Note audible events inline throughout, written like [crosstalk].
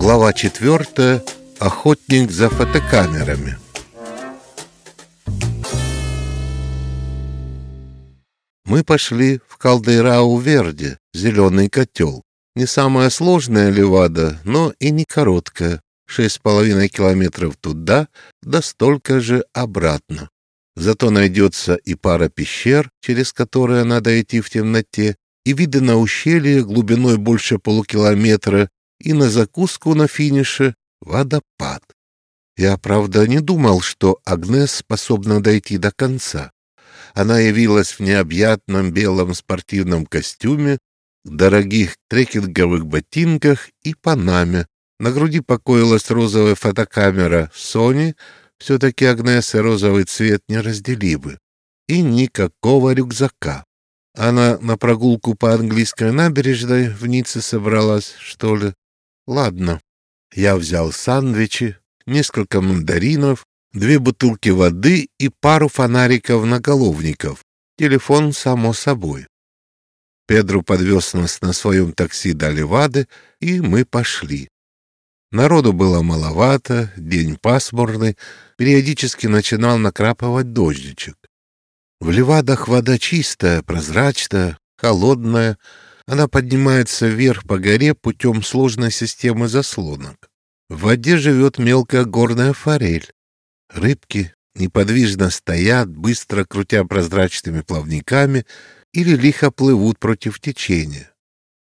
Глава 4. Охотник за фотокамерами. Мы пошли в Калдейрау-Верде, зеленый котел. Не самая сложная левада, но и не короткая. Шесть с половиной километров туда, да столько же обратно. Зато найдется и пара пещер, через которые надо идти в темноте, и виды на ущелье глубиной больше полукилометра, и на закуску на финише водопад. Я, правда, не думал, что Агнес способна дойти до конца. Она явилась в необъятном белом спортивном костюме, дорогих трекинговых ботинках и панаме. На груди покоилась розовая фотокамера Sony, все-таки Агнес и розовый цвет неразделимы. И никакого рюкзака. Она на прогулку по английской набережной в Ницце собралась, что ли? Ладно. Я взял сандвичи, несколько мандаринов, две бутылки воды и пару фонариков-наголовников. Телефон, само собой. Педро подвез нас на своем такси до Левады, и мы пошли. Народу было маловато, день пасмурный, периодически начинал накрапывать дождичек. В Левадах вода чистая, прозрачная, холодная, она поднимается вверх по горе путем сложной системы заслонок. В воде живет мелкая горная форель. Рыбки неподвижно стоят, быстро крутя прозрачными плавниками, или лихо плывут против течения.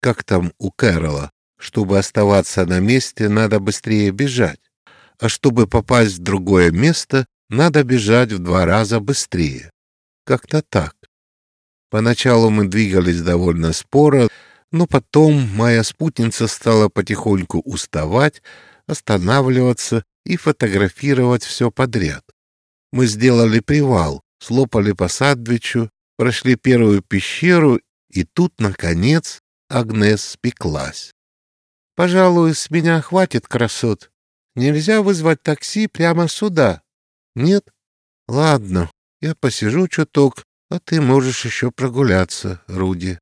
Как там у Кэрола, чтобы оставаться на месте, надо быстрее бежать, а чтобы попасть в другое место, надо бежать в два раза быстрее. Как-то так. Поначалу мы двигались довольно споро, но потом моя спутница стала потихоньку уставать, останавливаться и фотографировать все подряд. Мы сделали привал, слопали по садвичу, прошли первую пещеру, и тут, наконец, Агнес спеклась. «Пожалуй, с меня хватит красот. Нельзя вызвать такси прямо сюда. Нет? Ладно, я посижу чуток, а ты можешь еще прогуляться, Руди.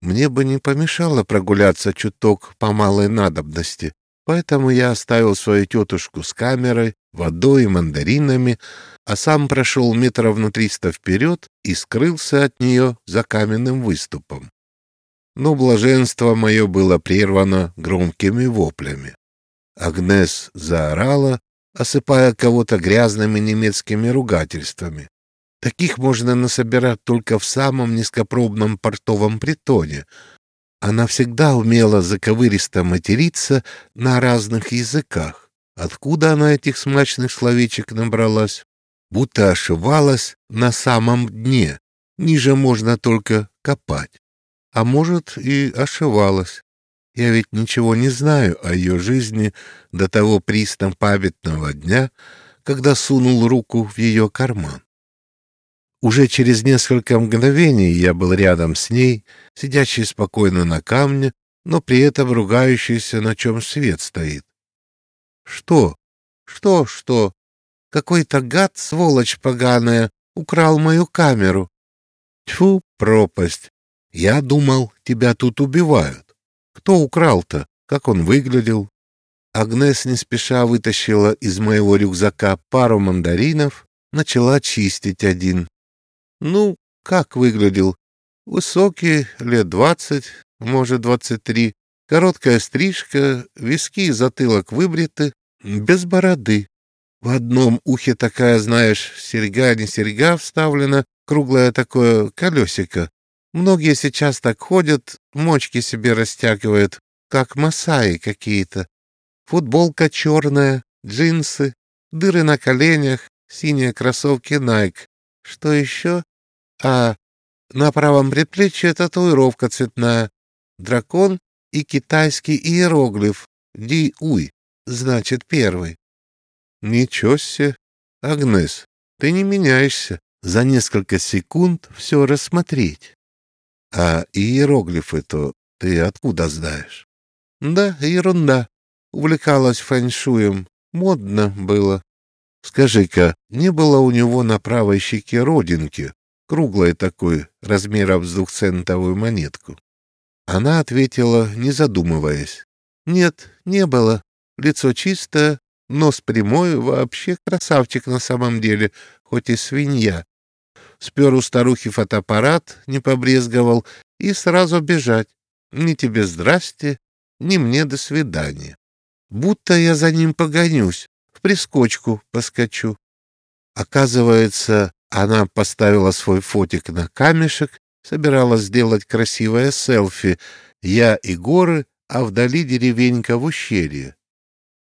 Мне бы не помешало прогуляться чуток по малой надобности, поэтому я оставил свою тетушку с камерой, водой и мандаринами, а сам прошел метров на триста вперед и скрылся от нее за каменным выступом. Но блаженство мое было прервано громкими воплями. Агнес заорала, осыпая кого-то грязными немецкими ругательствами. Таких можно насобирать только в самом низкопробном портовом притоне. Она всегда умела заковыристо материться на разных языках. Откуда она этих смачных словечек набралась? Будто ошивалась на самом дне. Ниже можно только копать. А может, и ошивалась. Я ведь ничего не знаю о ее жизни до того памятного дня, когда сунул руку в ее карман. Уже через несколько мгновений я был рядом с ней, сидящей спокойно на камне, но при этом ругающейся, на чем свет стоит. Что? Что, что? Какой-то гад, сволочь поганая, украл мою камеру. Тьфу, пропасть. Я думал, тебя тут убивают. Кто украл-то? Как он выглядел? Агнес не спеша вытащила из моего рюкзака пару мандаринов, начала чистить один. Ну, как выглядел? Высокий, лет двадцать, может, двадцать три. Короткая стрижка, виски и затылок выбриты, без бороды. В одном ухе такая, знаешь, серьга не серьга вставлена, круглое такое колесико. Многие сейчас так ходят, мочки себе растягивают, как масаи какие-то. Футболка черная, джинсы, дыры на коленях, синие кроссовки Nike. Что еще? А на правом предплечье татуировка цветная. Дракон и китайский иероглиф. Ди-уй, значит, первый. Ничего себе. Агнес, ты не меняешься. За несколько секунд все рассмотреть. А иероглифы-то ты откуда знаешь? Да, ерунда. Увлекалась фэншуем. Модно было. Скажи-ка, не было у него на правой щеке родинки, круглой такой, размером с двухцентовую монетку. Она ответила, не задумываясь. «Нет, не было. лицо чистое, нос прямой, вообще красавчик на самом деле, хоть и свинья. Спер у старухи фотоаппарат, не побрезговал, и сразу бежать. Ни тебе здрасте, ни мне до свидания. Будто я за ним погонюсь, в прискочку поскочу. Оказывается, она поставила свой фотик на камешек, собиралась сделать красивое селфи. Я и горы, а вдали деревенька в ущелье.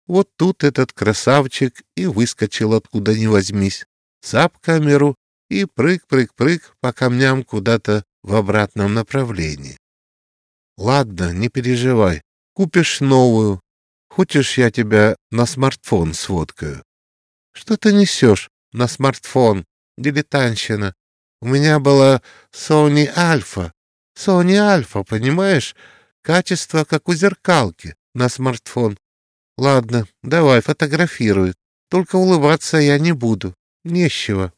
Вот тут этот красавчик и выскочил откуда ни возьмись. Сап камеру и прыг-прыг-прыг по камням куда-то в обратном направлении. Ладно, не переживай, купишь новую. Хочешь, я тебя на смартфон сфоткаю? Что ты несешь на смартфон? Дилетанщина. У меня была Sony Alpha. Sony Alpha, понимаешь? Качество, как у зеркалки, на смартфон. Ладно, давай, фотографируй. Только улыбаться я не буду. Нечего.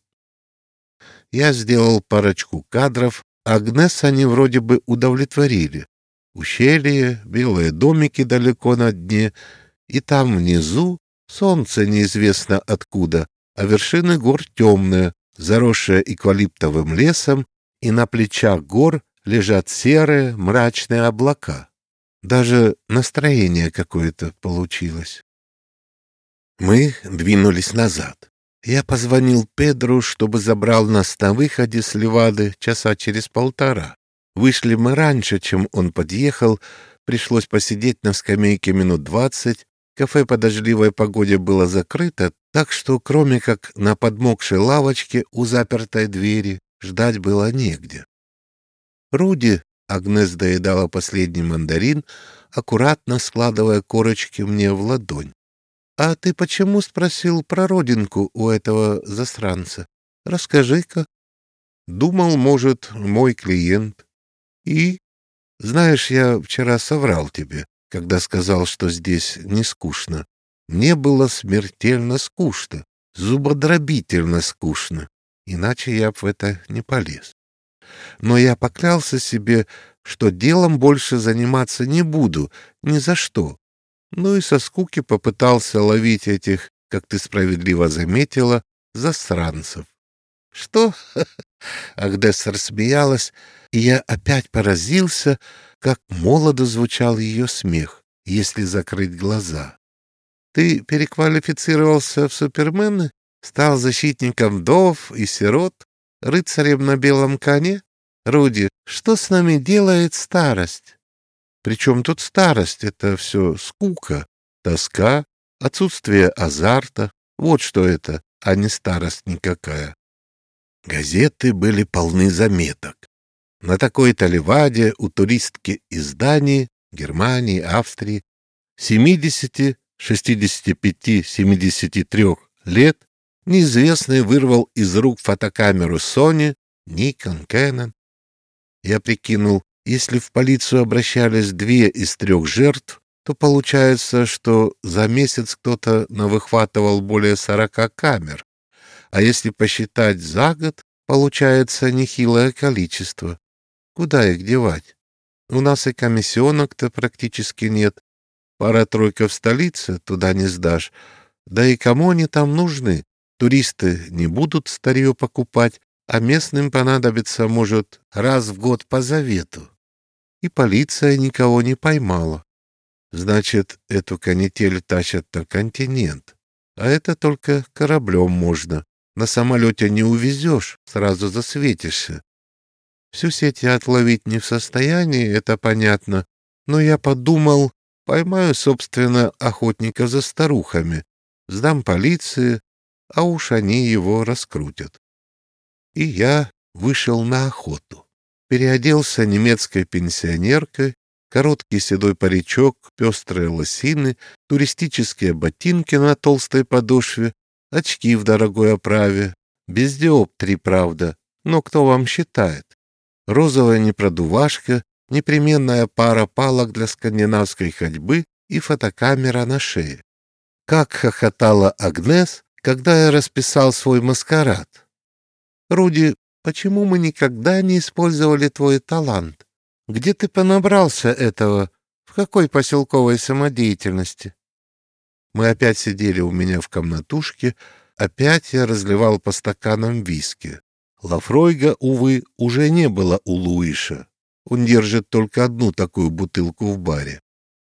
Я сделал парочку кадров. Агнес они вроде бы удовлетворили. Ущелье, белые домики далеко на дне, и там внизу солнце неизвестно откуда, а вершины гор темные, заросшие эвкалиптовым лесом, и на плечах гор лежат серые мрачные облака. Даже настроение какое-то получилось. Мы двинулись назад. Я позвонил Педру, чтобы забрал нас на выходе с Левады часа через полтора. Вышли мы раньше, чем он подъехал. Пришлось посидеть на скамейке минут двадцать. Кафе по дождливой погоде было закрыто, так что кроме как на подмокшей лавочке у запертой двери ждать было негде. Руди, Агнес доедала последний мандарин, аккуратно складывая корочки мне в ладонь. «А ты почему спросил про родинку у этого засранца? Расскажи-ка». «Думал, может, мой клиент». «И?» «Знаешь, я вчера соврал тебе, когда сказал, что здесь не скучно. Мне было смертельно скучно, зубодробительно скучно, иначе я в это не полез. Но я поклялся себе, что делом больше заниматься не буду, ни за что, ну и со скуки попытался ловить этих, как ты справедливо заметила, засранцев. Что? [laughs] Агдес рассмеялась, и я опять поразился, как молодо звучал ее смех, если закрыть глаза. Ты переквалифицировался в супермены? Стал защитником вдов и сирот? Рыцарем на белом коне? Руди, что с нами делает старость? Причем тут старость — это все скука, тоска, отсутствие азарта. Вот что это, а не старость никакая. Газеты были полны заметок. На такой-то леваде у туристки из Дании, Германии, Австрии 70, 65, 73 лет неизвестный вырвал из рук фотокамеру Sony, Nikon, Canon. Я прикинул, если в полицию обращались две из трех жертв, то получается, что за месяц кто-то навыхватывал более сорока камер. А если посчитать за год, получается нехилое количество. Куда их девать? У нас и комиссионок-то практически нет. Пара-тройка в столице, туда не сдашь. Да и кому они там нужны? Туристы не будут старье покупать, а местным понадобится, может, раз в год по завету и полиция никого не поймала. Значит, эту канитель тащат на континент. А это только кораблем можно. На самолете не увезешь, сразу засветишься. Всю сеть я отловить не в состоянии, это понятно. Но я подумал, поймаю, собственно, охотника за старухами, сдам полиции, а уж они его раскрутят. И я вышел на охоту переоделся немецкой пенсионеркой, короткий седой паричок, пестрые лосины, туристические ботинки на толстой подошве, очки в дорогой оправе, без диоптрий, правда, но кто вам считает? Розовая непродувашка, непременная пара палок для скандинавской ходьбы и фотокамера на шее. Как хохотала Агнес, когда я расписал свой маскарад. Руди Почему мы никогда не использовали твой талант? Где ты понабрался этого? В какой поселковой самодеятельности? Мы опять сидели у меня в комнатушке, опять я разливал по стаканам виски. Лафройга, увы, уже не было у Луиша. Он держит только одну такую бутылку в баре.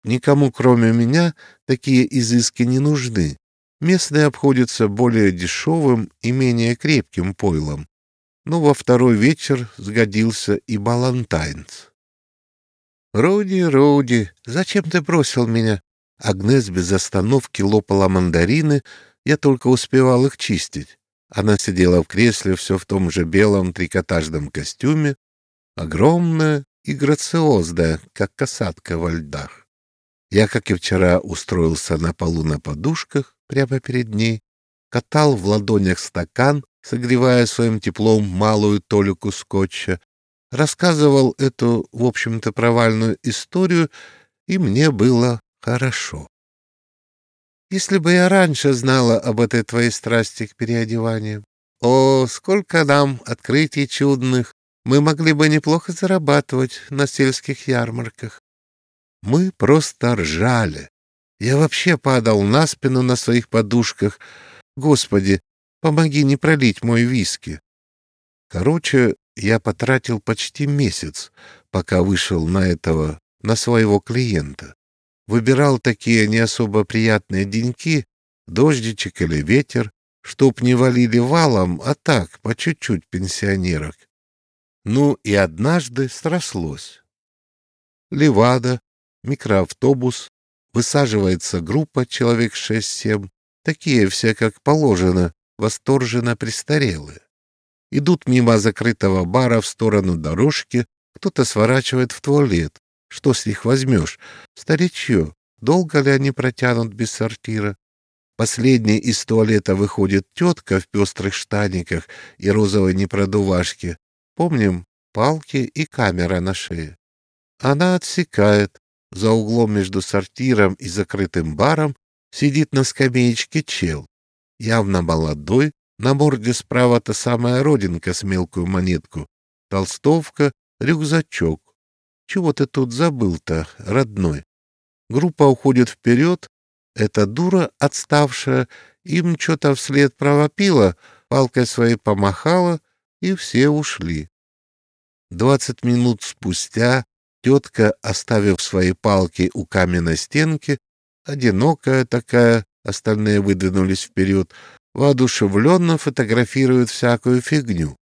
Никому, кроме меня, такие изыски не нужны. Местные обходятся более дешевым и менее крепким пойлом. Но во второй вечер сгодился и Балантайнс. «Руди, Руди, зачем ты бросил меня?» Агнес без остановки лопала мандарины, я только успевал их чистить. Она сидела в кресле все в том же белом трикотажном костюме, огромная и грациозная, как касатка во льдах. Я, как и вчера, устроился на полу на подушках прямо перед ней, катал в ладонях стакан, согревая своим теплом малую толику скотча, рассказывал эту, в общем-то, провальную историю, и мне было хорошо. Если бы я раньше знала об этой твоей страсти к переодеванию, о, сколько нам открытий чудных, мы могли бы неплохо зарабатывать на сельских ярмарках. Мы просто ржали. Я вообще падал на спину на своих подушках. Господи, помоги не пролить мой виски. Короче, я потратил почти месяц, пока вышел на этого, на своего клиента. Выбирал такие не особо приятные деньки, дождичек или ветер, чтоб не валили валом, а так, по чуть-чуть пенсионерок. Ну и однажды срослось. Левада, микроавтобус, высаживается группа человек шесть-семь, такие все как положено, восторженно престарелые. Идут мимо закрытого бара в сторону дорожки, кто-то сворачивает в туалет. Что с них возьмешь? Старичье. Долго ли они протянут без сортира? Последней из туалета выходит тетка в пестрых штаниках и розовой непродувашке. Помним, палки и камера на шее. Она отсекает. За углом между сортиром и закрытым баром сидит на скамеечке чел. Явно молодой, на морде справа та самая родинка с мелкую монетку. Толстовка, рюкзачок. Чего ты тут забыл-то, родной? Группа уходит вперед. Эта дура, отставшая, им что-то вслед провопила, палкой своей помахала, и все ушли. Двадцать минут спустя тетка, оставив свои палки у каменной стенки, одинокая такая, остальные выдвинулись вперед, воодушевленно фотографирует всякую фигню.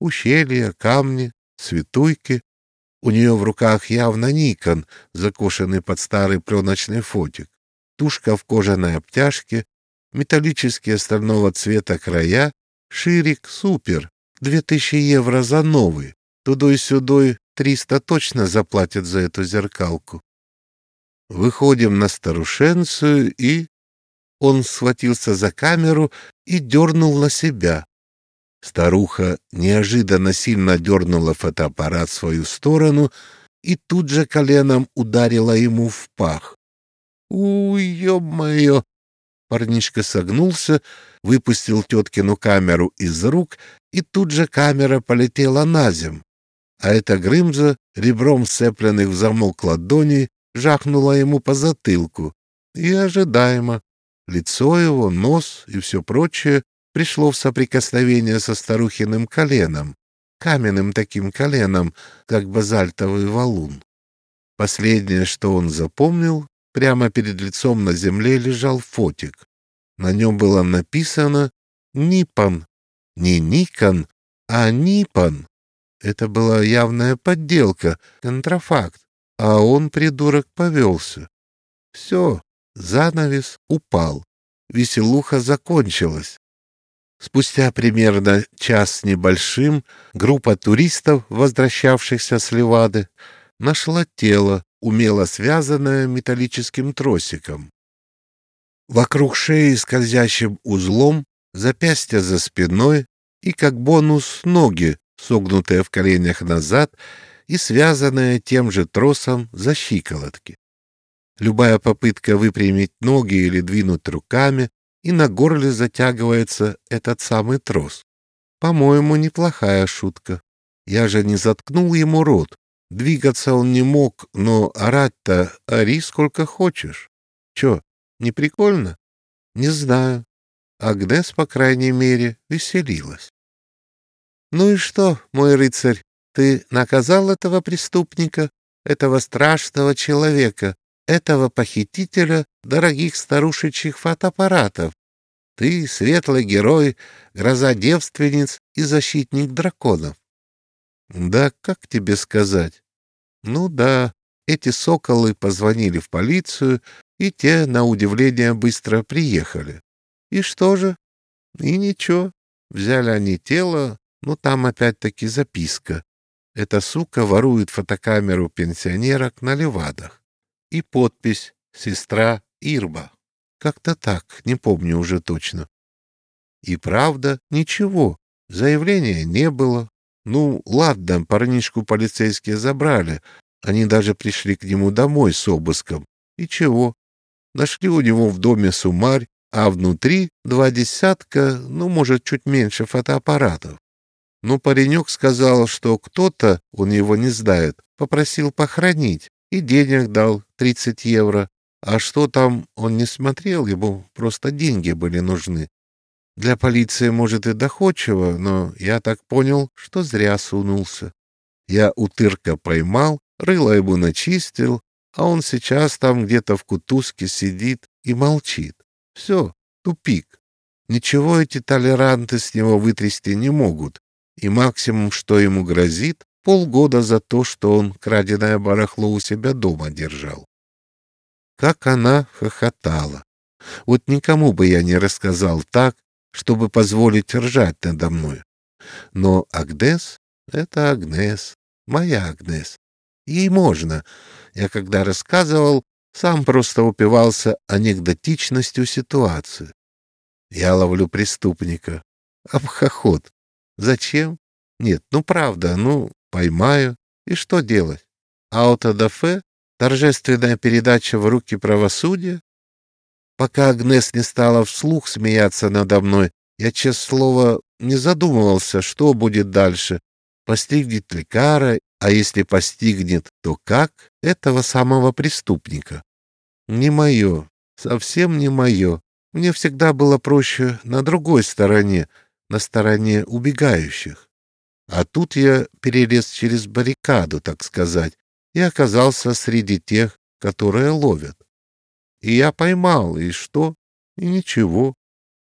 Ущелья, камни, цветуйки. У нее в руках явно Никон, закошенный под старый пленочный фотик. Тушка в кожаной обтяжке, металлические стального цвета края, ширик супер, две тысячи евро за новый. Тудой-сюдой триста точно заплатят за эту зеркалку. Выходим на старушенцию и он схватился за камеру и дернул на себя. Старуха неожиданно сильно дернула фотоаппарат в свою сторону и тут же коленом ударила ему в пах. «Уй, ё-моё!» Парнишка согнулся, выпустил теткину камеру из рук, и тут же камера полетела на земь. А эта Грымза, ребром сцепленных в замок ладони, жахнула ему по затылку. И ожидаемо. Лицо его, нос и все прочее пришло в соприкосновение со старухиным коленом, каменным таким коленом, как базальтовый валун. Последнее, что он запомнил, прямо перед лицом на земле лежал фотик. На нем было написано «Ниппон». Не «Никон», а «Ниппон». Это была явная подделка, контрафакт, а он, придурок, повелся. Все, Занавес упал. Веселуха закончилась. Спустя примерно час с небольшим группа туристов, возвращавшихся с Левады, нашла тело, умело связанное металлическим тросиком. Вокруг шеи скользящим узлом, запястья за спиной и, как бонус, ноги, согнутые в коленях назад и связанные тем же тросом за щиколотки. Любая попытка выпрямить ноги или двинуть руками, и на горле затягивается этот самый трос. По-моему, неплохая шутка. Я же не заткнул ему рот. Двигаться он не мог, но орать-то ори сколько хочешь. Чё, Не прикольно? Не знаю. Агнес, по крайней мере, веселилась. Ну и что, мой рыцарь, ты наказал этого преступника, этого страшного человека, этого похитителя дорогих старушечьих фотоаппаратов? Ты светлый герой, гроза девственниц и защитник драконов. Да, как тебе сказать? Ну да, эти соколы позвонили в полицию, и те, на удивление, быстро приехали. И что же? И ничего. Взяли они тело, но там опять-таки записка. Эта сука ворует фотокамеру пенсионерок на Левадах. И подпись «Сестра Ирба». Как-то так, не помню уже точно. И правда, ничего. Заявления не было. Ну, ладно, парнишку полицейские забрали. Они даже пришли к нему домой с обыском. И чего? Нашли у него в доме сумарь, а внутри два десятка, ну, может, чуть меньше фотоаппаратов. Но паренек сказал, что кто-то, он его не знает, попросил похоронить и денег дал 30 евро. А что там, он не смотрел, ему просто деньги были нужны. Для полиции, может, и доходчиво, но я так понял, что зря сунулся. Я утырка поймал, рыло ему начистил, а он сейчас там где-то в кутузке сидит и молчит. Все, тупик. Ничего эти толеранты с него вытрясти не могут, и максимум, что ему грозит, полгода за то, что он краденое барахло у себя дома держал. Как она хохотала. Вот никому бы я не рассказал так, чтобы позволить ржать надо мной. Но Агнес — это Агнес, моя Агнес. Ей можно. Я когда рассказывал, сам просто упивался анекдотичностью ситуации. Я ловлю преступника. Обхохот. Зачем? Нет, ну правда, ну, поймаю. И что делать? Аутодафе? Торжественная передача в руки правосудия? Пока Агнес не стала вслух смеяться надо мной, я, честное слово, не задумывался, что будет дальше. Постигнет ли кара, а если постигнет, то как этого самого преступника? Не мое, совсем не мое. Мне всегда было проще на другой стороне, на стороне убегающих. А тут я перелез через баррикаду, так сказать, и оказался среди тех, которые ловят. И я поймал, и что? И ничего.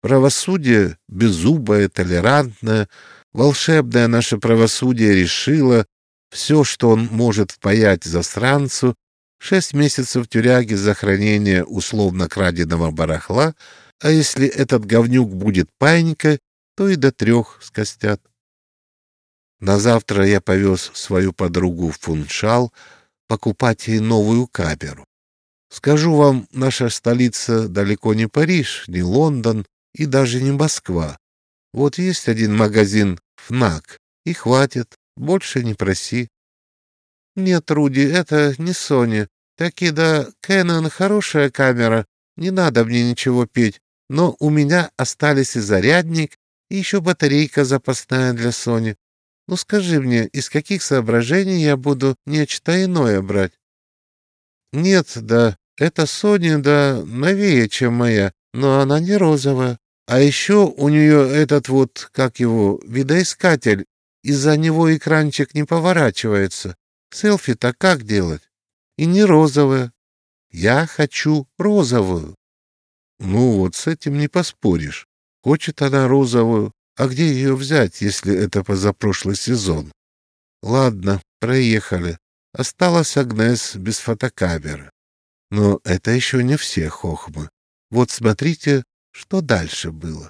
Правосудие беззубое, толерантное, волшебное наше правосудие решило все, что он может впаять засранцу, шесть месяцев тюряги за хранение условно краденого барахла, а если этот говнюк будет паинькой, то и до трех скостят. На завтра я повез свою подругу в Фуншал покупать ей новую камеру. Скажу вам, наша столица далеко не Париж, не Лондон и даже не Москва. Вот есть один магазин «ФНАК», и хватит, больше не проси. Нет, Руди, это не Сони. Таки да, Кэнон хорошая камера, не надо мне ничего петь, но у меня остались и зарядник, и еще батарейка запасная для Сони. Ну скажи мне, из каких соображений я буду нечто иное брать? Нет, да, это Соня, да, новее, чем моя, но она не розовая. А еще у нее этот вот, как его, видоискатель, из-за него экранчик не поворачивается. Селфи-то как делать? И не розовая. Я хочу розовую. Ну вот, с этим не поспоришь. Хочет она розовую, а где ее взять, если это позапрошлый сезон? Ладно, проехали. Осталась Агнес без фотокамеры. Но это еще не все хохмы. Вот смотрите, что дальше было.